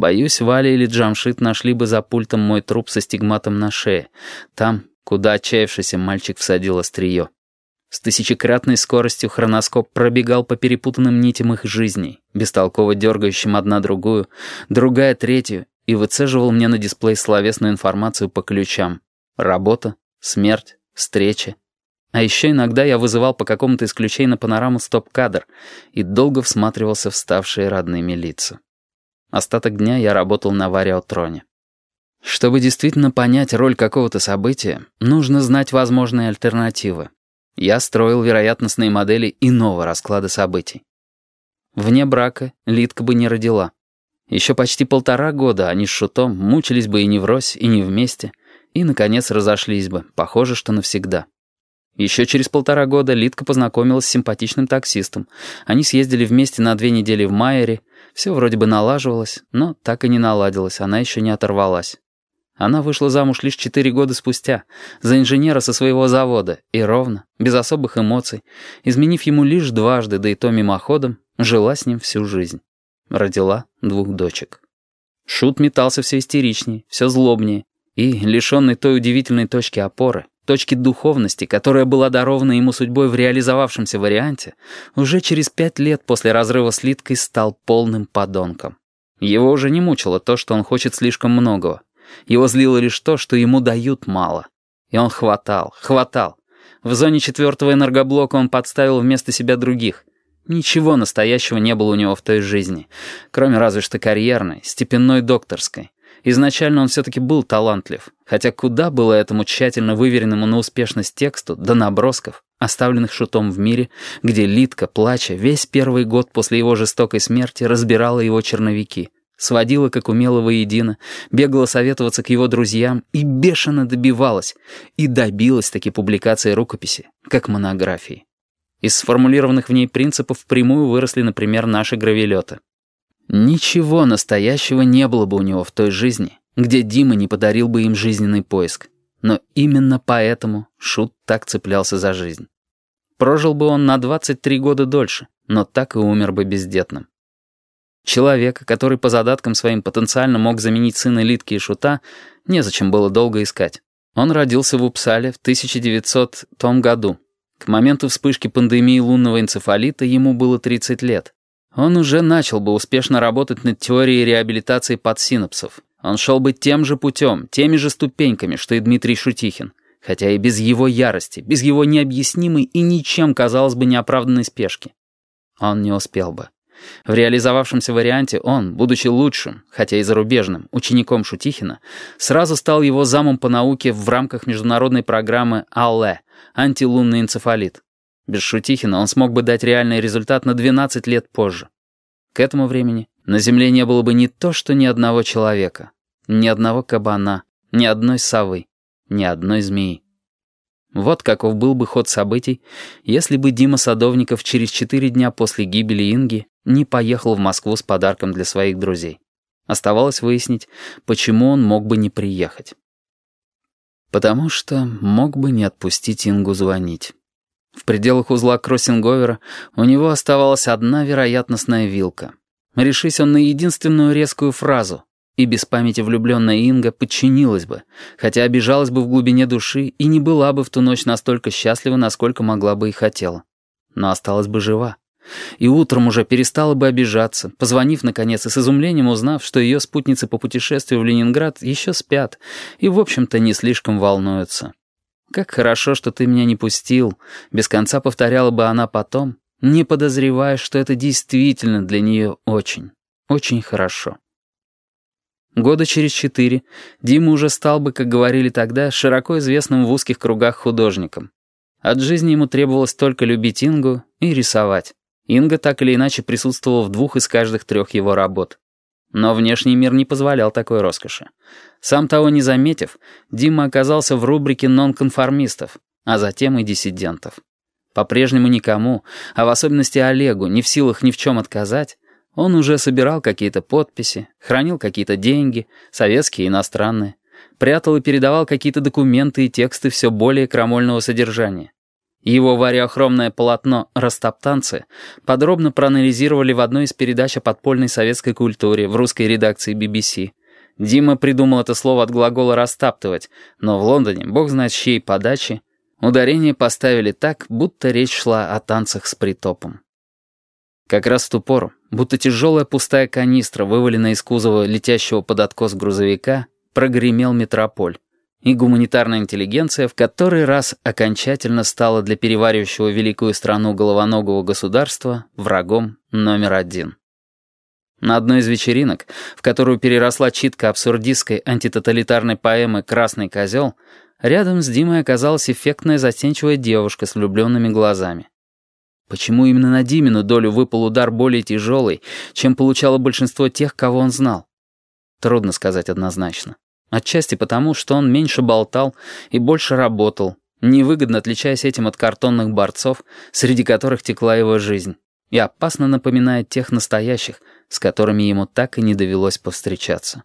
Боюсь, Валя или Джамшит нашли бы за пультом мой труп со стигматом на шее. Там, куда отчаявшийся мальчик всадил острие. С тысячекратной скоростью хроноскоп пробегал по перепутанным нитям их жизней, бестолково дергающим одна другую, другая третью, и выцеживал мне на дисплей словесную информацию по ключам. Работа, смерть, встреча. А еще иногда я вызывал по какому-то из ключей на панораму стоп-кадр и долго всматривался в ставшие родными лица. Остаток дня я работал на вариотроне. Чтобы действительно понять роль какого-то события, нужно знать возможные альтернативы. Я строил вероятностные модели иного расклада событий. Вне брака Литка бы не родила. Еще почти полтора года они с Шутом мучились бы и не врозь, и не вместе, и, наконец, разошлись бы, похоже, что навсегда. Еще через полтора года Литка познакомилась с симпатичным таксистом. Они съездили вместе на две недели в Майере. Все вроде бы налаживалось, но так и не наладилось, она еще не оторвалась. Она вышла замуж лишь четыре года спустя, за инженера со своего завода, и ровно, без особых эмоций, изменив ему лишь дважды, да и то мимоходом, жила с ним всю жизнь. Родила двух дочек. Шут метался все истеричнее, все злобнее, и, лишенный той удивительной точки опоры, точки духовности, которая была дарована ему судьбой в реализовавшемся варианте, уже через пять лет после разрыва с Литкой стал полным подонком. Его уже не мучило то, что он хочет слишком многого. Его злило лишь то, что ему дают мало. И он хватал, хватал. В зоне четвертого энергоблока он подставил вместо себя других. Ничего настоящего не было у него в той жизни, кроме разве что карьерной, степенной докторской. Изначально он все-таки был талантлив, хотя куда было этому тщательно выверенному на успешность тексту до набросков, оставленных шутом в мире, где Литка, плача, весь первый год после его жестокой смерти разбирала его черновики — сводила, как умела воедино, бегала советоваться к его друзьям и бешено добивалась, и добилась таки публикации рукописи, как монографии. Из сформулированных в ней принципов впрямую выросли, например, наши гравелеты. Ничего настоящего не было бы у него в той жизни, где Дима не подарил бы им жизненный поиск. Но именно поэтому Шут так цеплялся за жизнь. Прожил бы он на 23 года дольше, но так и умер бы бездетным. Человека, который по задаткам своим потенциально мог заменить сына Литки и Шута, незачем было долго искать. Он родился в Упсале в 1900 том году. К моменту вспышки пандемии лунного энцефалита ему было 30 лет. Он уже начал бы успешно работать над теорией реабилитации подсинапсов. Он шел бы тем же путем, теми же ступеньками, что и Дмитрий Шутихин. Хотя и без его ярости, без его необъяснимой и ничем, казалось бы, неоправданной спешки. Он не успел бы. В реализовавшемся варианте он, будучи лучшим, хотя и зарубежным, учеником Шутихина, сразу стал его замом по науке в рамках международной программы АЛЭ – антилунный энцефалит. Без Шутихина он смог бы дать реальный результат на 12 лет позже. К этому времени на Земле не было бы ни то, что ни одного человека, ни одного кабана, ни одной совы, ни одной змеи. Вот каков был бы ход событий, если бы Дима Садовников через четыре дня после гибели Инги не поехал в Москву с подарком для своих друзей. Оставалось выяснить, почему он мог бы не приехать. Потому что мог бы не отпустить Ингу звонить. В пределах узла кроссинговера у него оставалась одна вероятностная вилка. Решись он на единственную резкую фразу, и без памяти влюбленная Инга подчинилась бы, хотя обижалась бы в глубине души и не была бы в ту ночь настолько счастлива, насколько могла бы и хотела. Но осталась бы жива. И утром уже перестала бы обижаться, позвонив, наконец, и с изумлением узнав, что ее спутницы по путешествию в Ленинград еще спят и, в общем-то, не слишком волнуются. «Как хорошо, что ты меня не пустил», — без конца повторяла бы она потом, не подозревая, что это действительно для нее очень, очень хорошо. Года через четыре Дима уже стал бы, как говорили тогда, широко известным в узких кругах художником. От жизни ему требовалось только любить Ингу и рисовать. Инга так или иначе присутствовала в двух из каждых трех его работ. Но внешний мир не позволял такой роскоши. Сам того не заметив, Дима оказался в рубрике нонконформистов, а затем и диссидентов. По-прежнему никому, а в особенности Олегу, не в силах ни в чем отказать, он уже собирал какие-то подписи, хранил какие-то деньги, советские и иностранные, прятал и передавал какие-то документы и тексты все более крамольного содержания. Его вариохромное полотно «Растоптанцы» подробно проанализировали в одной из передач о подпольной советской культуре в русской редакции BBC. Дима придумал это слово от глагола «растаптывать», но в Лондоне, бог знает чьей подачи, ударение поставили так, будто речь шла о танцах с притопом. Как раз в ту пору, будто тяжелая пустая канистра, вываленная из кузова летящего под откос грузовика, прогремел метрополь и гуманитарная интеллигенция в который раз окончательно стала для переваривающего великую страну головоногого государства врагом номер один. На одной из вечеринок, в которую переросла читка абсурдистской антитоталитарной поэмы «Красный козел», рядом с Димой оказалась эффектная застенчивая девушка с влюбленными глазами. Почему именно на Димину долю выпал удар более тяжелый, чем получало большинство тех, кого он знал? Трудно сказать однозначно. Отчасти потому, что он меньше болтал и больше работал, невыгодно отличаясь этим от картонных борцов, среди которых текла его жизнь, и опасно напоминает тех настоящих, с которыми ему так и не довелось повстречаться.